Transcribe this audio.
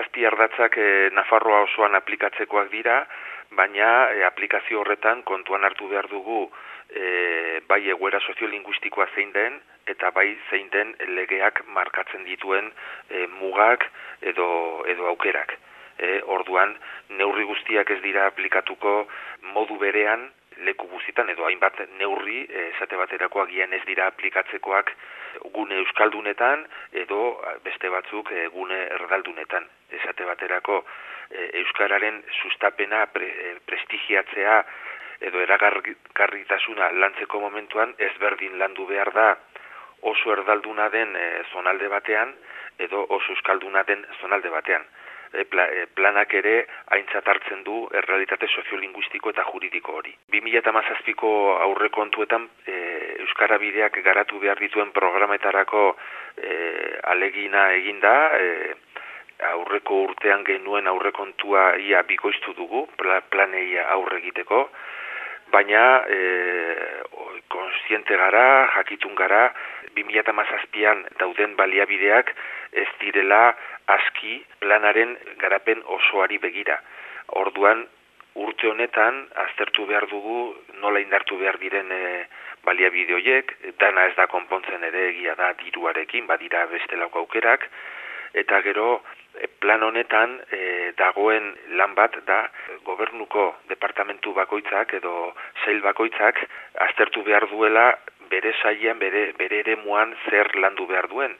amazazpi ardatzak e, Nafarroa osoan aplikatzekoak dira, baina e, aplikazio horretan kontuan hartu behar dugu e, bai egoera soziolinguistikoa zein den, eta bai zein den legeak markatzen dituen e, mugak edo, edo aukerak. E, orduan, neurri guztiak ez dira aplikatuko modu berean, leku guztietan edo hainbat neurri esate baterako agian ez dira aplikatzekoak gune euskaldunetan edo beste batzuk gune erdaldunetan esate baterako euskararen sustapena pre, prestigiatzea edo eragarritasuna lantzeko momentuan ezberdin landu behar da oso erdalduna den zonalde batean edo oso euskalduna den zonalde batean. E, planak ere aintzat hartzen du errealitate soziolinguistiko eta juridiko hori. 2008ko aurrekontuetan e, Euskara bideak garatu behar dituen programetarako e, alegina eginda, e, aurreko urtean genuen aurrekontua ia bikoiztu dugu, planei aurre egiteko, baina e, konsiente gara, jakitun gara, 2008an dauden baliabideak ez direla aski planaren garapen osoari begira. Orduan, urte honetan, aztertu behar dugu, nola indartu behar diren e, baliabide horiek, dana ez da konpontzen ere egia da diruarekin, badira bestelako aukerak, eta gero plan honetan e, dagoen lan bat da gobernuko departamentu bakoitzak edo sail bakoitzak aztertu behar duela bere sailean bere bere eremuan zer landu behar duen